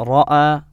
رأى